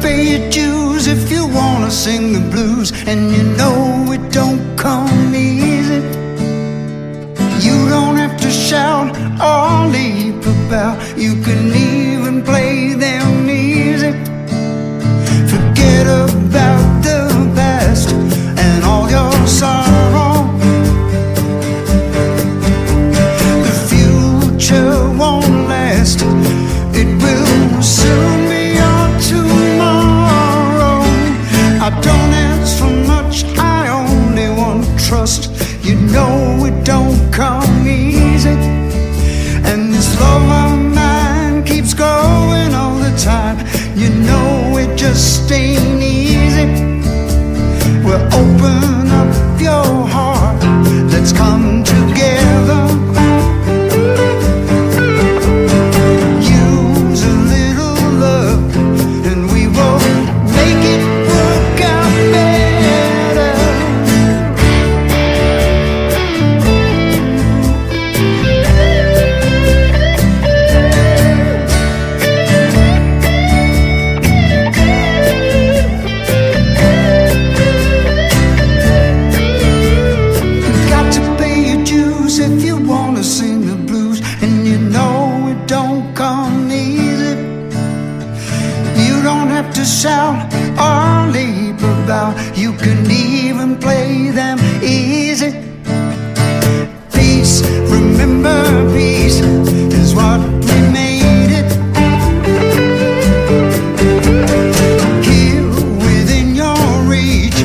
pay your dues if you wanna sing the blues, and you know it don't come easy. You don't have to shout or leap about. You trust. You know it don't come easy. And this love of mine keeps growing all the time. You know it just ain't easy. Well, open up your heart. Let's come. about. You can even play them easy. Peace, remember peace is what we made it. Here within your reach,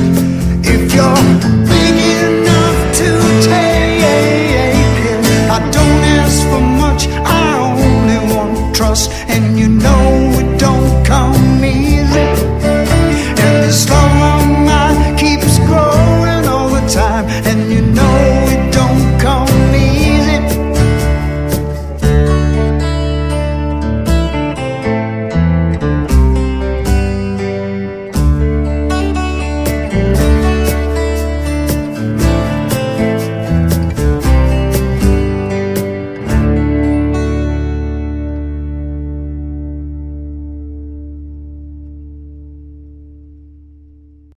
if you're big enough to take it. I don't ask for much, I only want trust and